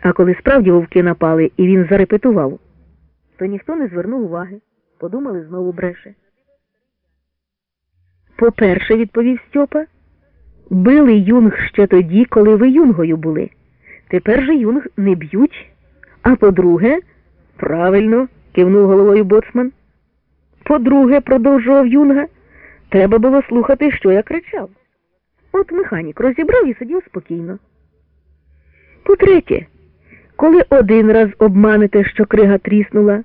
А коли справді вовки напали і він зарепетував, то ніхто не звернув уваги. Подумали, знову бреше. По-перше, відповів Стьопа, били юнг ще тоді, коли ви юнгою були. Тепер же юнг не б'ють. А по-друге, правильно, кивнув головою боцман. По-друге, продовжував юнга, треба було слухати, що я кричав. От механік розібрав і сидів спокійно. По-третє, коли один раз обманете, що крига тріснула,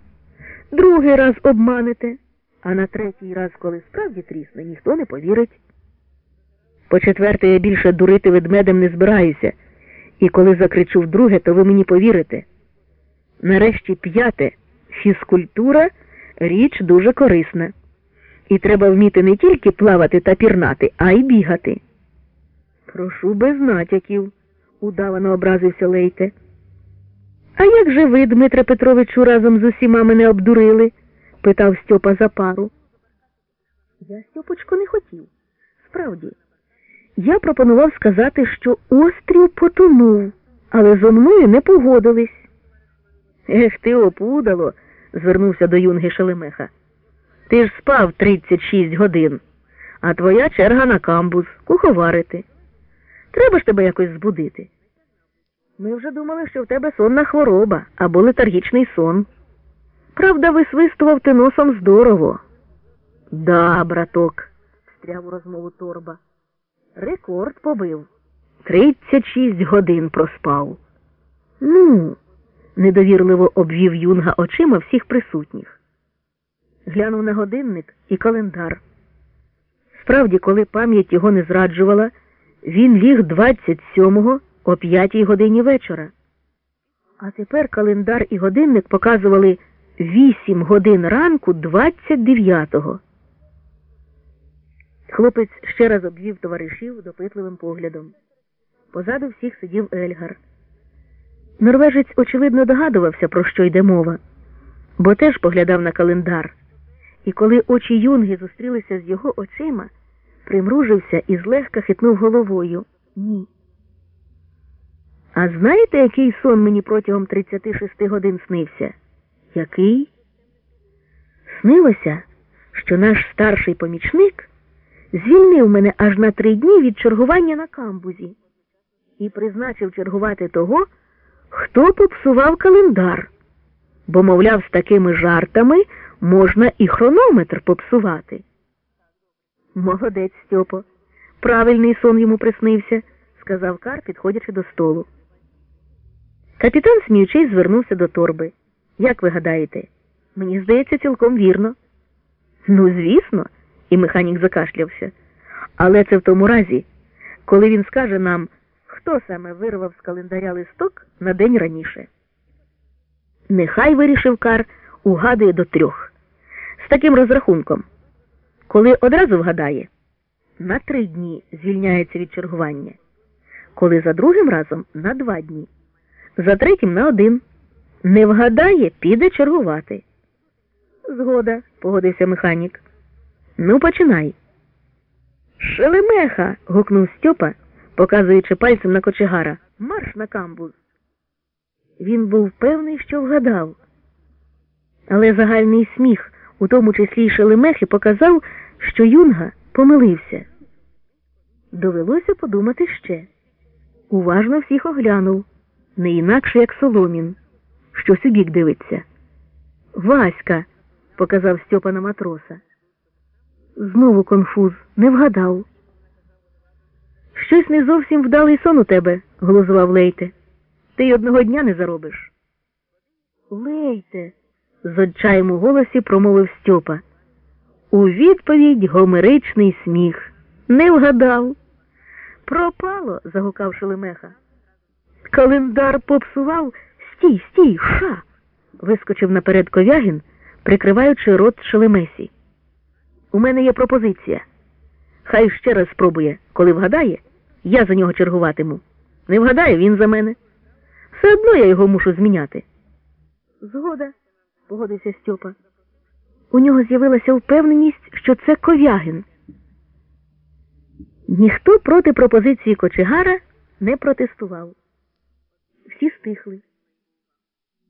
другий раз обманете, а на третій раз, коли справді трісне, ніхто не повірить. По четверте, я більше дурити ведмедем не збираюся, і коли закричу вдруге, то ви мені повірите. Нарешті п'яте фізкультура річ дуже корисна. І треба вміти не тільки плавати та пірнати, а й бігати. Прошу без натяків, удавано образився Лейте. А як же ви, Дмитре Петровичу, разом з усіма мене обдурили? питав Стьопа за пару. Я, Стьопочко, не хотів. Справді, я пропонував сказати, що острів потонув, але зо мною не погодились. Ех, ти опудало, звернувся до юнги Шелемеха. Ти ж спав 36 годин, а твоя черга на камбуз куховарити. Треба ж тебе якось збудити. Ми вже думали, що в тебе сонна хвороба або летаргічний сон. Правда, висвистував ти носом здорово. Да, браток, встряв у розмову торба. Рекорд побив. Тридцять шість годин проспав. Ну, недовірливо обвів юнга очима всіх присутніх. Глянув на годинник і календар. Справді, коли пам'ять його не зраджувала, він ліг 27-го о 5 годині вечора. А тепер календар і годинник показували 8 годин ранку 29-го. Хлопець ще раз обвів товаришів допитливим поглядом. Позаду всіх сидів Ельгар. Норвежець, очевидно, догадувався, про що йде мова, бо теж поглядав на календар. І коли очі юнги зустрілися з його очима, примружився і злегка хитнув головою. Ні. А знаєте, який сон мені протягом 36 годин снився? Який? Снилося, що наш старший помічник звільнив мене аж на три дні від чергування на камбузі і призначив чергувати того, хто попсував календар, бо, мовляв, з такими жартами можна і хронометр попсувати. Молодець, Стьопо. Правильний сон йому приснився, сказав Кар, підходячи до столу. Капітан сміючись звернувся до торби. Як ви гадаєте? Мені здається, цілком вірно. Ну, звісно, і механік закашлявся. Але це в тому разі, коли він скаже нам, хто саме вирвав з календаря листок на день раніше. Нехай вирішив Кар, угадує до трьох. З таким розрахунком. Коли одразу вгадає, на три дні звільняється від чергування, коли за другим разом на два дні, за третім на один. Не вгадає, піде чергувати. Згода, погодився механік. Ну, починай. Шелемеха. гукнув Стьопа, показуючи пальцем на кочегара. Марш на камбуз. Він був певний, що вгадав. Але загальний сміх, у тому числі й Шелемехи, показав, що юнга помилився. Довелося подумати ще. Уважно всіх оглянув, не інакше, як Соломін, щось у бік дивиться. Васька, показав Стьопа на матроса. Знову конфуз, не вгадав. Щось не зовсім вдалий сон у тебе, глузував Лейте. Ти й одного дня не заробиш. Лейте, з отчаєм у голосі промовив Стьопа. У відповідь гомеричний сміх. Не вгадав. Пропало. загукав Шелемеха. Календар попсував. Стій, стій, ша. вискочив наперед ковягін, прикриваючи рот Шелемесі. У мене є пропозиція. Хай ще раз спробує, коли вгадає, я за нього чергуватиму. Не вгадає, він за мене. Все одно я його мушу зміняти. Згода, погодився Стьопа. У нього з'явилася впевненість, що це ковягин. Ніхто проти пропозиції кочегара не протестував. Всі стихли.